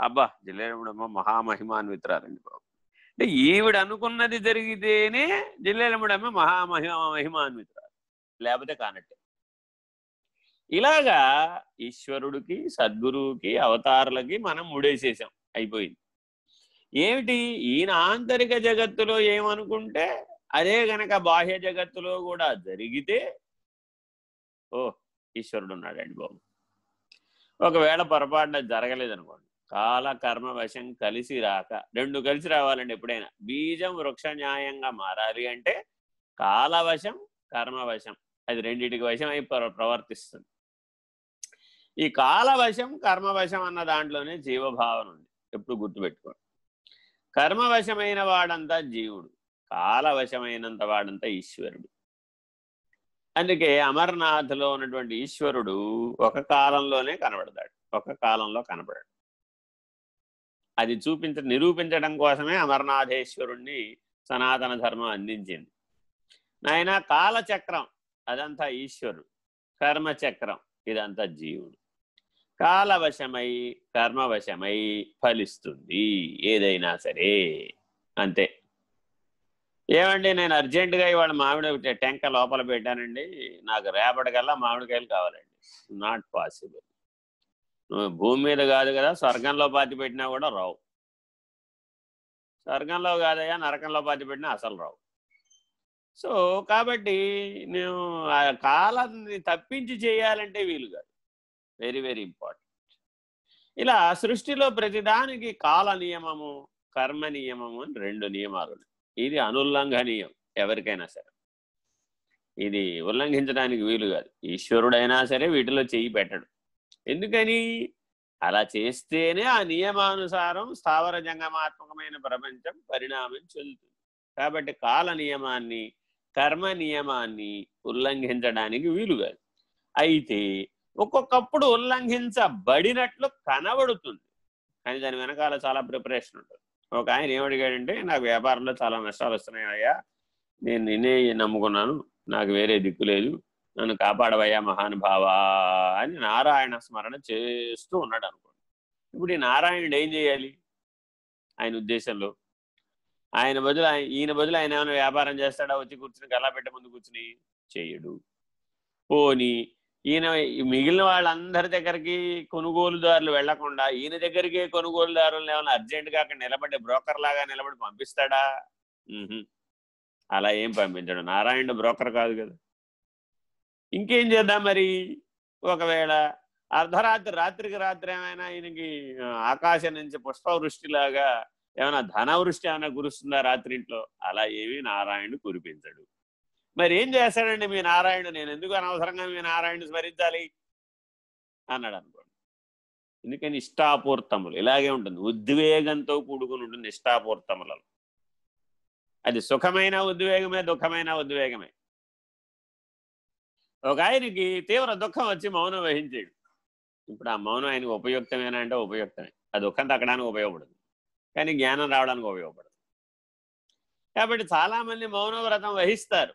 అబ్బా జిల్లేలమ్మడమ్మ మహామహిమాన్వితురాలండి బాబు. అంటే ఈవిడ అనుకున్నది జరిగితేనే జిల్లేలమ్మడమ్మ మహామహి మహిమాన్వితురాలు. లేకపోతే కానట్టే. ఇలాగా ఈశ్వరుడికి సద్గురువుకి అవతారులకి మనం ముడేసేసాం. అయిపోయింది. ఏమిటి? ఈయన ఆంతరిక జగత్తులో ఏమనుకుంటే అదే గనక బాహ్య జగత్తులో కూడా జరిగితే ఓ ఈశ్వరుడు ఉన్నాడండి బాబు. ఒకవేళ పొరపాటున జరగలేదనుకోండి. కాల కర్మ వశం కలిసి రాక. రెండు కలిసి రావాలండి ఎప్పుడైనా. బీజం వృక్ష న్యాయంగా మారాలి అంటే కాలవశం కర్మవశం. అది రెండింటికి వశం అయి ప్రవర్తిస్తుంది. ఈ కాలవశం కర్మవశం అన్న దాంట్లోనే జీవభావన ఉంది. ఎప్పుడు గుర్తుపెట్టుకోండి. కర్మవశమైన వాడంతా జీవుడు. కాలవశమైనంత వాడంతా ఈశ్వరుడు. అందుకే అమర్నాథ్లో ఉన్నటువంటి ఈశ్వరుడు ఒక కాలంలోనే కనబడతాడు. ఒక కాలంలో కనబడాడు. అది చూపించ నిరూపించడం కోసమే అమర్నాథేశ్వరుణ్ణి సనాతన ధర్మం అందించింది. నాయన కాలచక్రం అదంతా ఈశ్వరుడు. కర్మచక్రం ఇదంతా జీవుడు. కాలవశమై కర్మవశమై ఫలిస్తుంది ఏదైనా సరే. అంతే. ఏమండి నేను అర్జెంటుగా ఇవాళ మామిడి టెంక లోపల పెట్టానండి. నాకు రేపటికల్లా మామిడికాయలు కావాలండి. నాట్ పాసిబుల్ నువ్వు భూమి మీద కాదు కదా స్వర్గంలో పాతి పెట్టినా కూడా రావు. స్వర్గంలో కాదయ్యా నరకంలో పాతి పెట్టినా అసలు రావు. సో కాబట్టి నేను ఆ కాలాన్ని తప్పించి చేయాలంటే వీలు కాదు. Very very important. ఇలా సృష్టిలో ప్రతిదానికి కాల నియమము కర్మ నియమము అని రెండు నియమాలు ఇది అనుల్లంఘనీయం ఎవరికైనా సరే. ఇది ఉల్లంఘించడానికి వీలు కాదు. ఈశ్వరుడైనా సరే వీటిలో చెయ్యి పెట్టడు. ఎందుకని? అలా చేస్తేనే ఆ నియమానుసారం స్థావర జంగమాత్మకమైన ప్రపంచం పరిణామం చెందుతుంది. కాబట్టి కాల నియమాన్ని కర్మ నియమాన్ని ఉల్లంఘించడానికి వీలు కాదు అయితే ఒక్కొక్కప్పుడు ఉల్లంఘించబడినట్లు కనబడుతుంది. కానీ దాని వెనకాల చాలా ప్రిపరేషన్ ఉంటుంది. ఒక ఆయన ఏమడిగాడంటే నాకు వ్యాపారంలో చాలా నష్టాలు వస్తున్నాయి అయ్యా నేను నిన్నే నమ్ముకున్నాను. నాకు వేరే దిక్కు లేదు. నన్ను కాపాడవయ్యా మహానుభావా అని నారాయణ స్మరణ చేస్తూ ఉన్నాడు అనుకోండి ఇప్పుడు ఈ నారాయణుడు ఏం చేయాలి? ఆయన ఉద్దేశంలో. ఆయన బదులు ఈయన బదులు ఆయన ఏమైనా వ్యాపారం చేస్తాడా? వచ్చి కూర్చుని గలా పెట్ట ముందు కూర్చుని చేయడు. పోని ఈయన మిగిలిన వాళ్ళందరి దగ్గరికి కొనుగోలుదారులు వెళ్ళకుండా ఈయన దగ్గరికే కొనుగోలుదారులు ఏమైనా అర్జెంటుగా అక్కడ నిలబడి బ్రోకర్ లాగా నిలబడి పంపిస్తాడా? అలా ఏం పంపించడు. నారాయణ బ్రోకర్ కాదు కదా. ఇంకేం చేద్దాం మరి? ఒకవేళ అర్ధరాత్రి రాత్రికి రాత్రి ఏమైనా ఈయనకి ఆకాశం నుంచి పుష్పవృష్టిలాగా ఏమైనా ధనవృష్టి ఏమైనా కురుస్తుందా రాత్రింట్లో అలా ఏమీ నారాయణుడు కురిపించడు. మరి ఏం చేస్తాడండి మీ నారాయణుడు? నేను ఎందుకు అనవసరంగా మీ నారాయణుడు స్మరించాలి? అన్నాడు అనుకోండి. ఎందుకని ఇష్టాపూర్తములు ఇలాగే ఉంటుంది. ఉద్వేగంతో కూడుకుని ఉంటుంది ఇష్టాపూర్తములలో అది సుఖమైన ఉద్వేగమే దుఃఖమైన ఉద్వేగమే. ఒక ఆయనకి తీవ్ర దుఃఖం వచ్చి మౌనం వహించాడు. ఇప్పుడు ఆ మౌనం ఆయనకు ఉపయుక్తమేనా అంటే ఉపయుక్తమే. ఆ దుఃఖం తగ్గడానికి ఉపయోగపడదు. కానీ జ్ఞానం రావడానికి ఉపయోగపడదు. కాబట్టి చాలామంది మౌనవ్రతం వహిస్తారు.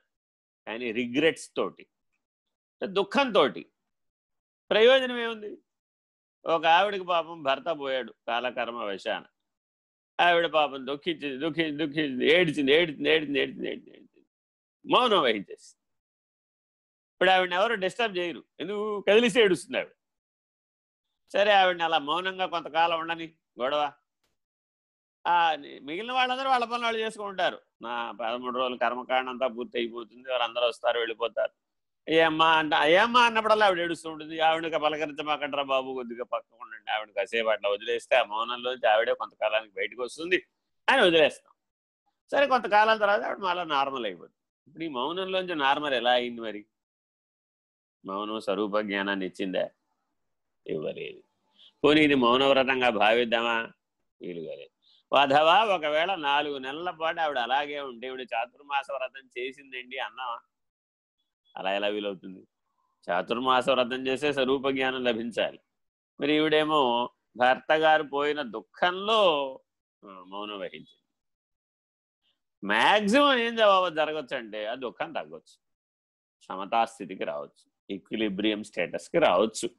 కానీ రిగ్రెట్స్ తోటి దుఃఖంతో ప్రయోజనం ఏముంది? ఒక ఆవిడకి పాపం భర్త పోయాడు కాలకర్మ వశాన. ఆవిడ పాపం దుఃఖించింది దుఃఖించి దుఃఖించింది ఏడిచింది ఏడిచింది ఏడిచింది ఏడిచింది ఏడిచింది ఏడిచింది. మౌనం వహించేసింది. ఇప్పుడు ఆవిడని ఎవరు డిస్టర్బ్ చేయరు. ఎందుకు? కదిలిసి ఏడుస్తుంది ఆవిడ. సరే ఆవిడని అలా మౌనంగా కొంతకాలం ఉండని గొడవ. మిగిలిన వాళ్ళందరూ వాళ్ళ పనులు వాళ్ళు చేసుకుంటారు. నా పదమూడు రోజులు కర్మకాండం అంతా పూర్తి అయిపోతుంది. వాళ్ళందరూ వస్తారు వెళ్ళిపోతారు. ఏమ్మా అంట ఏమ్మా అన్నప్పుడల్లా ఆవిడ ఏడుస్తూ ఉంటుంది. ఆవిడకి పలకరించమాకంటారా బాబు కొద్దిగా పక్కన ఉండండి. ఆవిడ కాసేపు అట్లా వదిలేస్తే ఆ మౌనంలోంచి ఆవిడే కొంతకాలానికి బయటకు వస్తుంది అని వదిలేస్తాం. సరే కొంతకాలం తర్వాత ఆవిడ మళ్ళీ నార్మల్ అయిపోతుంది ఇప్పుడు ఈ మౌనంలోంచి నార్మల్ ఎలా అయింది మరి? మౌనం స్వరూప జ్ఞానాన్ని ఇచ్చిందా? ఇవ్వలేదు. పోనీ ఇది మౌనవ్రతంగా భావిద్దామా? వీలుగా లేదు అథవా ఒకవేళ నాలుగు నెలల పాటు ఆవిడ అలాగే ఉంటే ఈవిడ చాతుర్మాస వ్రతం చేసిందండి అన్నావా? అలా ఎలా వీలవుతుంది? చాతుర్మాస వ్రతం చేస్తే స్వరూప జ్ఞానం లభించాలి. మరి ఈవిడేమో భర్త గారు పోయిన దుఃఖంలో మౌనం వహించింది. మ్యాక్సిమం ఏం జవాబు జరగచ్చు అంటే ఆ దుఃఖం తగ్గొచ్చు. సమతాస్థితికి రావచ్చు. ఈక్విలిబ్రియం స్టేటస్కి రావచ్చు.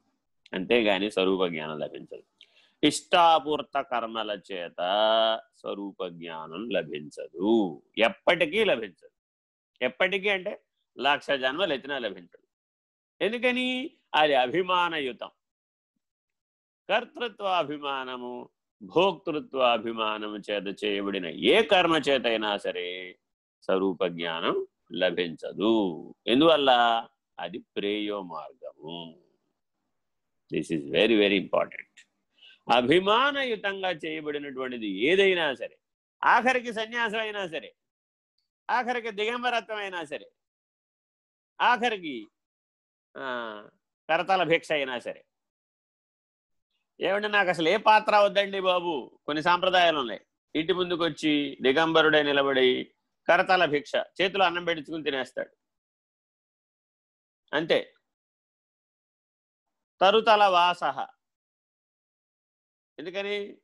అంతేగాని స్వరూప జ్ఞానం లభించదు. ఇష్టాపూర్త కర్మల చేత స్వరూప జ్ఞానం లభించదు. ఎప్పటికీ లభించదు. ఎప్పటికీ అంటే లక్ష జన్మలు ఎత్తినా లభించదు. ఎందుకని? అది అభిమానయుతం కర్తృత్వాభిమానము భోక్తృత్వాభిమానము చేత చేయబడిన ఏ కర్మ చేత అయినా సరే స్వరూప జ్ఞానం లభించదు. ఎందువల్ల? అది ప్రేయో మార్గము. This is very very important అభిమానయుతంగా చేయబడినటువంటిది ఏదైనా సరే ఆఖరికి సన్యాసం అయినా సరే ఆఖరికి దిగంబరత్వం అయినా సరే ఆఖరికి కరతల భిక్ష అయినా సరే. ఏమంటే నాకు అసలు ఏ పాత్ర వద్దండి బాబు? కొన్ని సాంప్రదాయాలు ఉన్నాయి. ఇంటి ముందుకు వచ్చి దిగంబరుడే నిలబడి కరతల భిక్ష చేతిలో అన్నం పెట్టుకుని తినేస్తాడు. అంతే. తరుతల వాస. ఎందుకని?